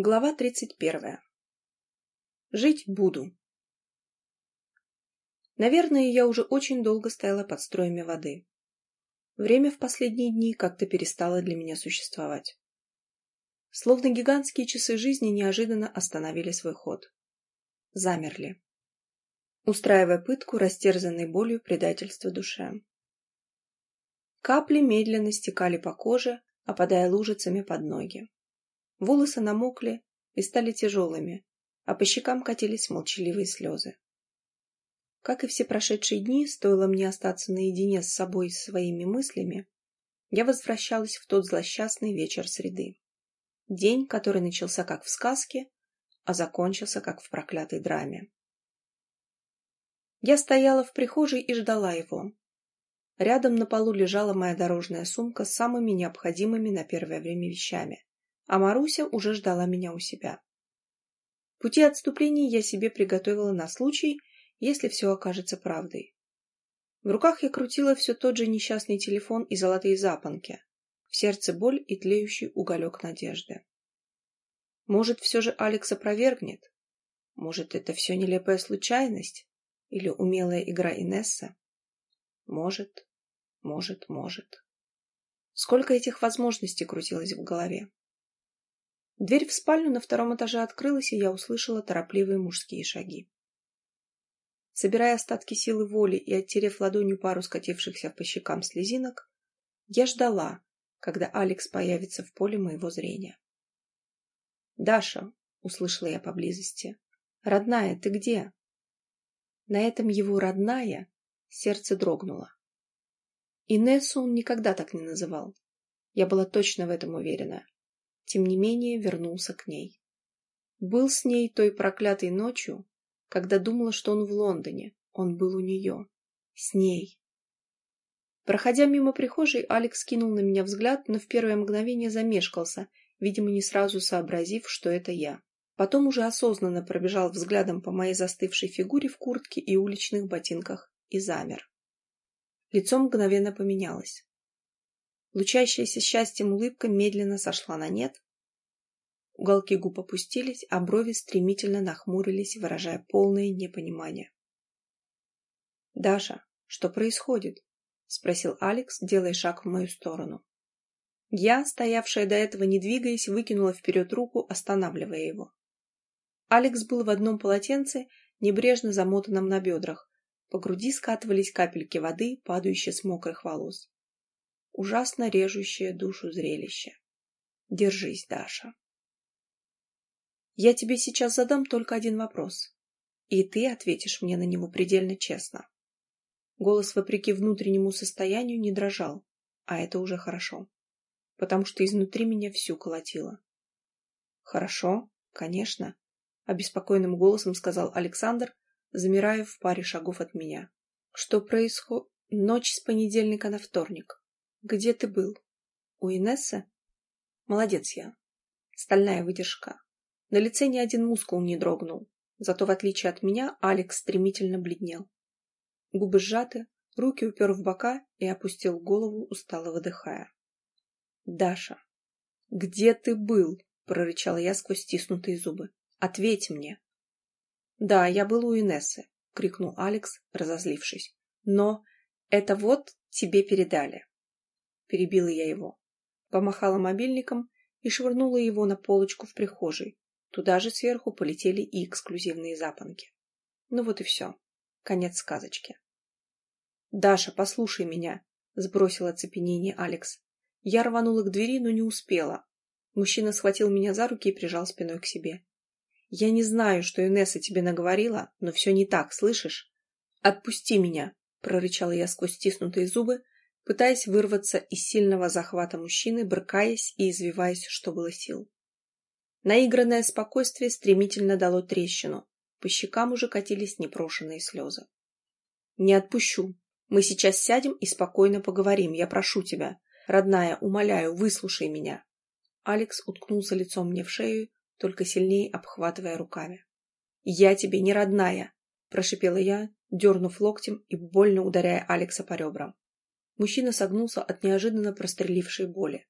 Глава тридцать первая. Жить буду. Наверное, я уже очень долго стояла под строями воды. Время в последние дни как-то перестало для меня существовать. Словно гигантские часы жизни неожиданно остановили свой ход. Замерли. Устраивая пытку, растерзанной болью предательства душе. Капли медленно стекали по коже, опадая лужицами под ноги. Волосы намокли и стали тяжелыми, а по щекам катились молчаливые слезы. Как и все прошедшие дни, стоило мне остаться наедине с собой и своими мыслями, я возвращалась в тот злосчастный вечер среды. День, который начался как в сказке, а закончился как в проклятой драме. Я стояла в прихожей и ждала его. Рядом на полу лежала моя дорожная сумка с самыми необходимыми на первое время вещами а Маруся уже ждала меня у себя. Пути отступления я себе приготовила на случай, если все окажется правдой. В руках я крутила все тот же несчастный телефон и золотые запонки. В сердце боль и тлеющий уголек надежды. Может, все же Алекс опровергнет? Может, это все нелепая случайность? Или умелая игра Инесса? Может, может, может. Сколько этих возможностей крутилось в голове. Дверь в спальню на втором этаже открылась, и я услышала торопливые мужские шаги. Собирая остатки силы воли и оттерев ладонью пару скатившихся по щекам слезинок, я ждала, когда Алекс появится в поле моего зрения. «Даша!» — услышала я поблизости. «Родная, ты где?» На этом его родная сердце дрогнуло. Инессу он никогда так не называл. Я была точно в этом уверена тем не менее вернулся к ней. Был с ней той проклятой ночью, когда думала, что он в Лондоне. Он был у нее. С ней. Проходя мимо прихожей, Алекс кинул на меня взгляд, но в первое мгновение замешкался, видимо, не сразу сообразив, что это я. Потом уже осознанно пробежал взглядом по моей застывшей фигуре в куртке и уличных ботинках и замер. Лицо мгновенно поменялось. Лучащаяся счастьем улыбка медленно сошла на нет. Уголки губ опустились, а брови стремительно нахмурились, выражая полное непонимание. «Даша, что происходит?» — спросил Алекс, делая шаг в мою сторону. Я, стоявшая до этого не двигаясь, выкинула вперед руку, останавливая его. Алекс был в одном полотенце, небрежно замотанном на бедрах. По груди скатывались капельки воды, падающие с мокрых волос ужасно режущее душу зрелище. Держись, Даша. Я тебе сейчас задам только один вопрос, и ты ответишь мне на него предельно честно. Голос, вопреки внутреннему состоянию, не дрожал, а это уже хорошо, потому что изнутри меня всю колотило. Хорошо, конечно, обеспокоенным голосом сказал Александр, замирая в паре шагов от меня. Что происходит? Ночь с понедельника на вторник. Где ты был? У Инессы? Молодец я. Стальная выдержка. На лице ни один мускул не дрогнул. Зато, в отличие от меня, Алекс стремительно бледнел. Губы сжаты, руки упер в бока и опустил голову, устало выдыхая. «Даша, где ты был?» — прорычала я сквозь стиснутые зубы. «Ответь мне!» «Да, я был у Инессы», — крикнул Алекс, разозлившись. «Но это вот тебе передали перебила я его. Помахала мобильником и швырнула его на полочку в прихожей. Туда же сверху полетели и эксклюзивные запонки. Ну вот и все. Конец сказочки. «Даша, послушай меня!» — сбросил оцепенение Алекс. Я рванула к двери, но не успела. Мужчина схватил меня за руки и прижал спиной к себе. «Я не знаю, что Инесса тебе наговорила, но все не так, слышишь? Отпусти меня!» — прорычала я сквозь стиснутые зубы, пытаясь вырваться из сильного захвата мужчины, брыкаясь и извиваясь, что было сил. Наигранное спокойствие стремительно дало трещину. По щекам уже катились непрошенные слезы. «Не отпущу. Мы сейчас сядем и спокойно поговорим. Я прошу тебя. Родная, умоляю, выслушай меня». Алекс уткнулся лицом мне в шею, только сильнее обхватывая руками. «Я тебе не родная!» – прошипела я, дернув локтем и больно ударяя Алекса по ребрам. Мужчина согнулся от неожиданно прострелившей боли.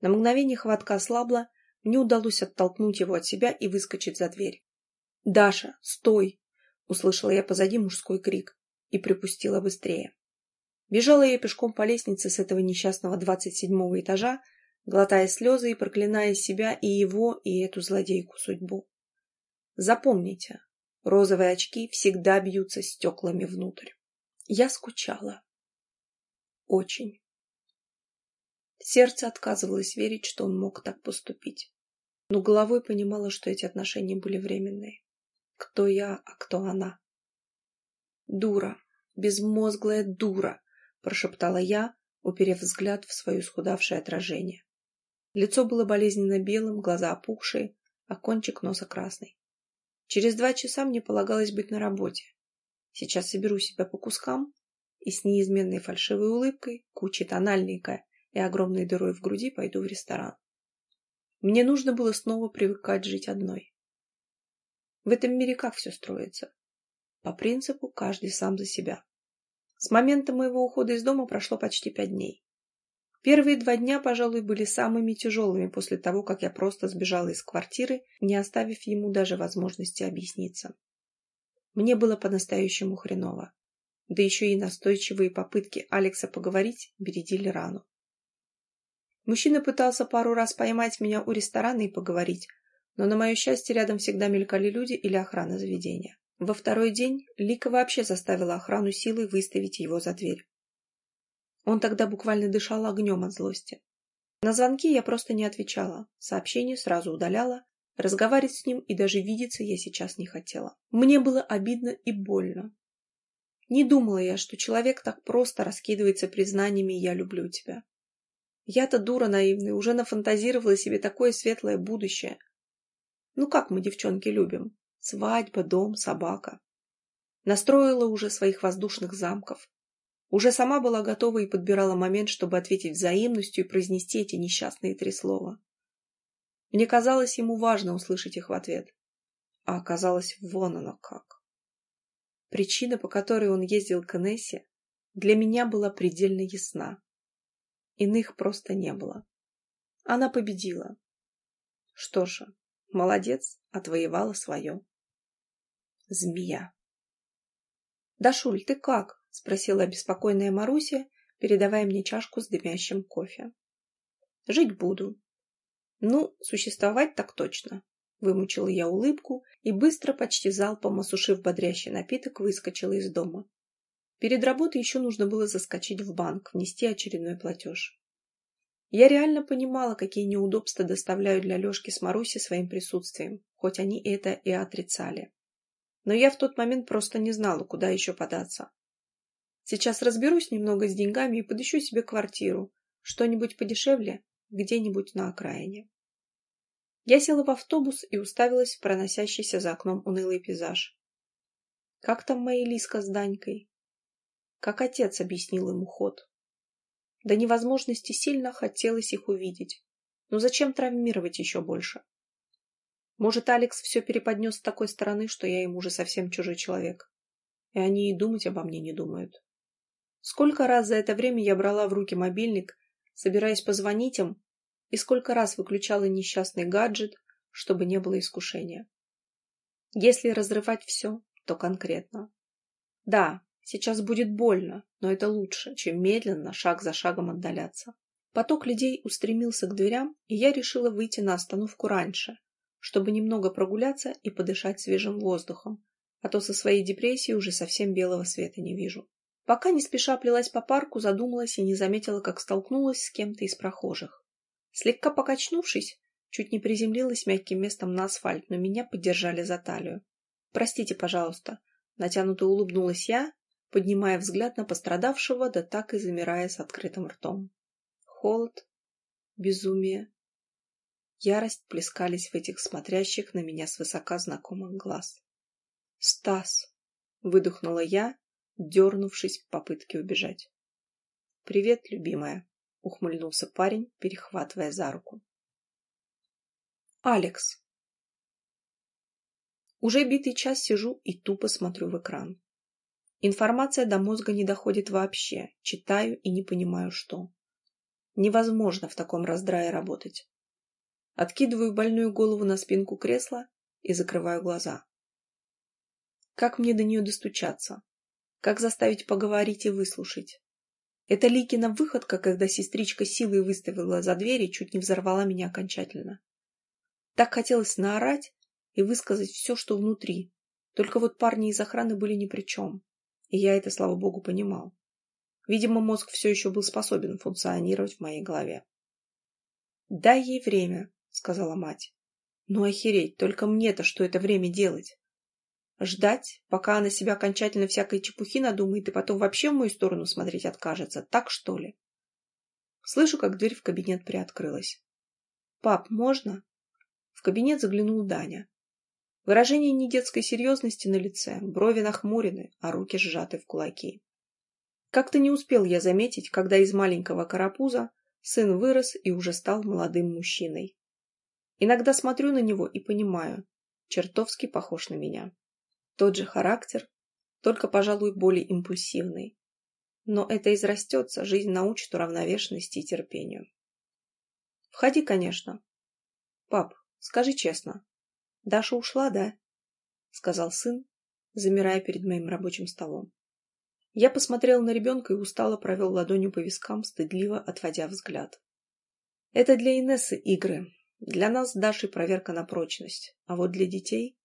На мгновение хватка ослабла, Мне удалось оттолкнуть его от себя и выскочить за дверь. «Даша, стой!» — услышала я позади мужской крик и припустила быстрее. Бежала я пешком по лестнице с этого несчастного двадцать седьмого этажа, глотая слезы и проклиная себя и его, и эту злодейку судьбу. Запомните, розовые очки всегда бьются стеклами внутрь. Я скучала. Очень. Сердце отказывалось верить, что он мог так поступить. Но головой понимала, что эти отношения были временные. Кто я, а кто она? Дура, безмозглая дура, прошептала я, уперев взгляд в свое исхудавшее отражение. Лицо было болезненно белым, глаза опухшие, а кончик носа красный. Через два часа мне полагалось быть на работе. Сейчас соберу себя по кускам и с неизменной фальшивой улыбкой, кучей тональника и огромной дырой в груди пойду в ресторан. Мне нужно было снова привыкать жить одной. В этом мире как все строится? По принципу каждый сам за себя. С момента моего ухода из дома прошло почти пять дней. Первые два дня, пожалуй, были самыми тяжелыми после того, как я просто сбежала из квартиры, не оставив ему даже возможности объясниться. Мне было по-настоящему хреново. Да еще и настойчивые попытки Алекса поговорить бередили рану. Мужчина пытался пару раз поймать меня у ресторана и поговорить, но, на мое счастье, рядом всегда мелькали люди или охрана заведения. Во второй день Лика вообще заставила охрану силой выставить его за дверь. Он тогда буквально дышал огнем от злости. На звонки я просто не отвечала, сообщение сразу удаляла, разговаривать с ним и даже видеться я сейчас не хотела. Мне было обидно и больно. Не думала я, что человек так просто раскидывается признаниями «я люблю тебя». Я-то дура наивная, уже нафантазировала себе такое светлое будущее. Ну как мы, девчонки, любим? Свадьба, дом, собака. Настроила уже своих воздушных замков. Уже сама была готова и подбирала момент, чтобы ответить взаимностью и произнести эти несчастные три слова. Мне казалось, ему важно услышать их в ответ. А оказалось, вон оно как. Причина, по которой он ездил к Инессе, для меня была предельно ясна. Иных просто не было. Она победила. Что же, молодец, отвоевала свое. Змея. «Дашуль, ты как?» — спросила обеспокоенная Маруся, передавая мне чашку с дымящим кофе. «Жить буду». «Ну, существовать так точно». Вымучила я улыбку и быстро, почти залпом осушив бодрящий напиток, выскочила из дома. Перед работой еще нужно было заскочить в банк, внести очередной платеж. Я реально понимала, какие неудобства доставляют для Лешки с Марусей своим присутствием, хоть они это и отрицали но я в тот момент просто не знала, куда еще податься. Сейчас разберусь немного с деньгами и подыщу себе квартиру, что-нибудь подешевле, где-нибудь на окраине. Я села в автобус и уставилась в проносящийся за окном унылый пейзаж. Как там мои Лиска с Данькой? Как отец объяснил им уход. До невозможности сильно хотелось их увидеть. Но зачем травмировать еще больше? Может, Алекс все переподнес с такой стороны, что я ему уже совсем чужой человек. И они и думать обо мне не думают. Сколько раз за это время я брала в руки мобильник, собираясь позвонить им, и сколько раз выключала несчастный гаджет, чтобы не было искушения. Если разрывать все, то конкретно. Да, сейчас будет больно, но это лучше, чем медленно, шаг за шагом отдаляться. Поток людей устремился к дверям, и я решила выйти на остановку раньше, чтобы немного прогуляться и подышать свежим воздухом, а то со своей депрессией уже совсем белого света не вижу. Пока не спеша плелась по парку, задумалась и не заметила, как столкнулась с кем-то из прохожих. Слегка покачнувшись, чуть не приземлилась мягким местом на асфальт, но меня поддержали за талию. «Простите, пожалуйста», — натянуто улыбнулась я, поднимая взгляд на пострадавшего, да так и замирая с открытым ртом. Холод, безумие, Ярость плескались в этих смотрящих на меня свысока знакомых глаз. «Стас!» — выдохнула я, дернувшись в попытке убежать. «Привет, любимая!» — ухмыльнулся парень, перехватывая за руку. «Алекс!» Уже битый час сижу и тупо смотрю в экран. Информация до мозга не доходит вообще, читаю и не понимаю, что. Невозможно в таком раздрае работать. Откидываю больную голову на спинку кресла и закрываю глаза. Как мне до нее достучаться? Как заставить поговорить и выслушать? Это Ликина выходка, когда сестричка силой выставила за дверь и чуть не взорвала меня окончательно. Так хотелось наорать и высказать все, что внутри. Только вот парни из охраны были ни при чем. И я это, слава богу, понимал. Видимо, мозг все еще был способен функционировать в моей голове. «Дай ей время», — сказала мать. «Ну охереть, только мне-то что это время делать? Ждать, пока она себя окончательно всякой чепухи надумает и потом вообще в мою сторону смотреть откажется, так что ли?» Слышу, как дверь в кабинет приоткрылась. «Пап, можно?» В кабинет заглянул Даня. Выражение недетской серьезности на лице, брови нахмурены, а руки сжаты в кулаки. Как-то не успел я заметить, когда из маленького карапуза сын вырос и уже стал молодым мужчиной. Иногда смотрю на него и понимаю, чертовски похож на меня. Тот же характер, только, пожалуй, более импульсивный. Но это израстется, жизнь научит уравновешенности и терпению. Входи, конечно. Пап, скажи честно, Даша ушла, да? Сказал сын, замирая перед моим рабочим столом. Я посмотрел на ребенка и устало провел ладонью по вискам, стыдливо отводя взгляд. Это для Инессы игры. Для нас с Дашей проверка на прочность. А вот для детей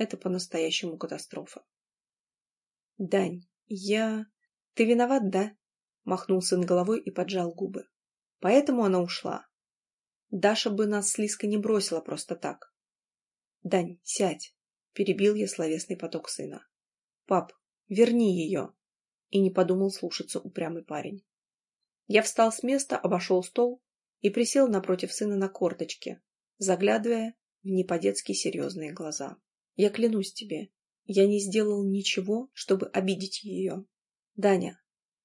это по-настоящему катастрофа. Дань, я... Ты виноват, да? Махнул сын головой и поджал губы. Поэтому она ушла. Даша бы нас с Лиской не бросила просто так. Дань, сядь. Перебил я словесный поток сына. Пап, верни ее и не подумал слушаться упрямый парень. Я встал с места, обошел стол и присел напротив сына на корточке, заглядывая в не по-детски серьезные глаза. «Я клянусь тебе, я не сделал ничего, чтобы обидеть ее. Даня,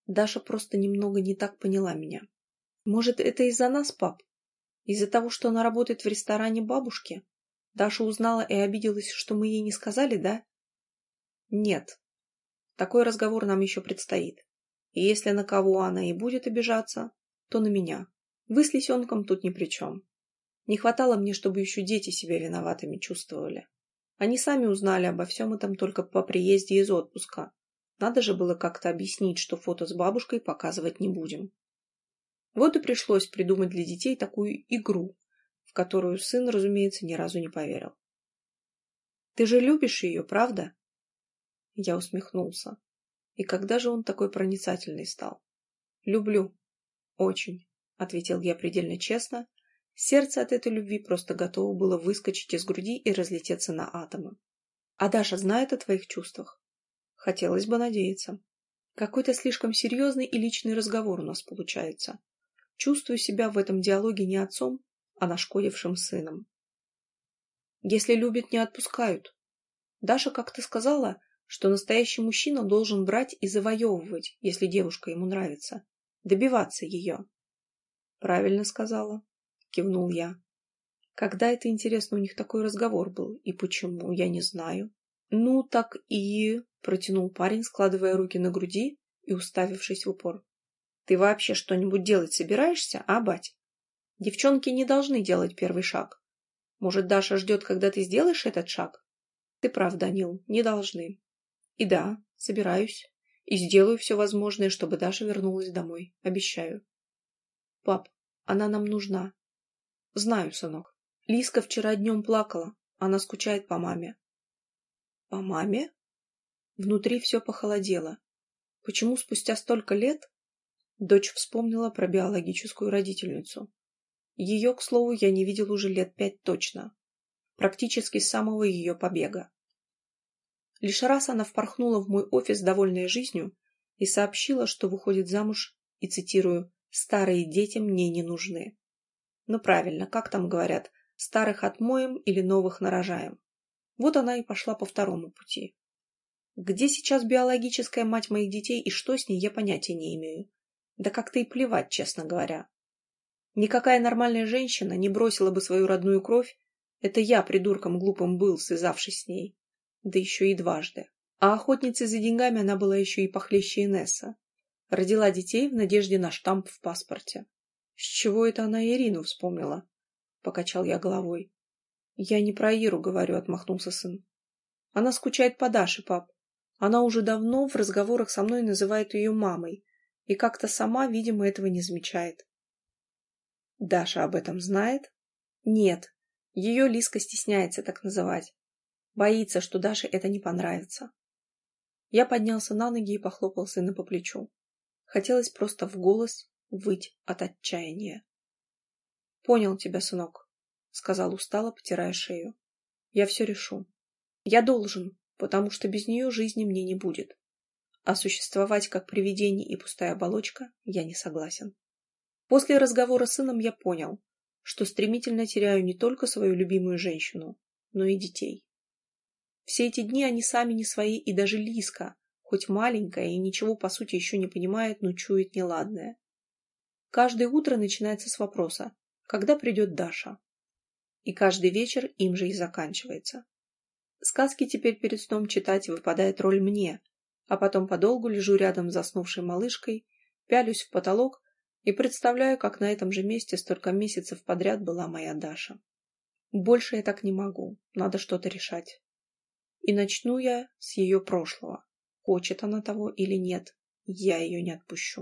Даша просто немного не так поняла меня. Может, это из-за нас, пап? Из-за того, что она работает в ресторане бабушки? Даша узнала и обиделась, что мы ей не сказали, да? Нет, такой разговор нам еще предстоит. И если на кого она и будет обижаться, то на меня. Вы с лисенком тут ни при чем. Не хватало мне, чтобы еще дети себя виноватыми чувствовали. Они сами узнали обо всем этом только по приезде из отпуска. Надо же было как-то объяснить, что фото с бабушкой показывать не будем. Вот и пришлось придумать для детей такую игру, в которую сын, разумеется, ни разу не поверил. «Ты же любишь ее, правда?» Я усмехнулся. И когда же он такой проницательный стал? Люблю. Очень, ответил я предельно честно. Сердце от этой любви просто готово было выскочить из груди и разлететься на атомы. А Даша знает о твоих чувствах? Хотелось бы надеяться. Какой-то слишком серьезный и личный разговор у нас получается. Чувствую себя в этом диалоге не отцом, а нашкодившим сыном. Если любят, не отпускают. Даша как-то сказала, что настоящий мужчина должен брать и завоевывать, если девушка ему нравится, добиваться ее. Правильно сказала, кивнул я. Когда это, интересно, у них такой разговор был, и почему, я не знаю. Ну, так и... Протянул парень, складывая руки на груди и уставившись в упор. Ты вообще что-нибудь делать собираешься, а, бать? Девчонки не должны делать первый шаг. Может, Даша ждет, когда ты сделаешь этот шаг? Ты прав, Данил, не должны. И да, собираюсь. И сделаю все возможное, чтобы Даша вернулась домой. Обещаю. Пап, она нам нужна. Знаю, сынок. Лиска вчера днем плакала. Она скучает по маме. По маме? Внутри все похолодело. Почему спустя столько лет? Дочь вспомнила про биологическую родительницу. Ее, к слову, я не видел уже лет пять точно. Практически с самого ее побега. Лишь раз она впорхнула в мой офис, довольная жизнью, и сообщила, что выходит замуж, и цитирую, «старые дети мне не нужны». Ну правильно, как там говорят, старых отмоем или новых нарожаем. Вот она и пошла по второму пути. Где сейчас биологическая мать моих детей и что с ней, я понятия не имею. Да как-то и плевать, честно говоря. Никакая нормальная женщина не бросила бы свою родную кровь. Это я придурком глупым был, связавшись с ней да еще и дважды. А охотницей за деньгами она была еще и похлеще Инесса. Родила детей в надежде на штамп в паспорте. С чего это она Ирину вспомнила? покачал я головой. Я не про Иру говорю, отмахнулся сын. Она скучает по Даше, пап. Она уже давно в разговорах со мной называет ее мамой и как-то сама, видимо, этого не замечает. Даша об этом знает? Нет. Ее Лиска стесняется так называть. Боится, что Даше это не понравится. Я поднялся на ноги и похлопал сына по плечу. Хотелось просто в голос выть от отчаяния. «Понял тебя, сынок», — сказал устало, потирая шею. «Я все решу. Я должен, потому что без нее жизни мне не будет. А существовать как привидение и пустая оболочка я не согласен». После разговора с сыном я понял, что стремительно теряю не только свою любимую женщину, но и детей. Все эти дни они сами не свои, и даже Лиска, хоть маленькая и ничего по сути еще не понимает, но чует неладное. Каждое утро начинается с вопроса, когда придет Даша. И каждый вечер им же и заканчивается. Сказки теперь перед сном читать выпадает роль мне, а потом подолгу лежу рядом с заснувшей малышкой, пялюсь в потолок и представляю, как на этом же месте столько месяцев подряд была моя Даша. Больше я так не могу, надо что-то решать. И начну я с ее прошлого. Хочет она того или нет, я ее не отпущу.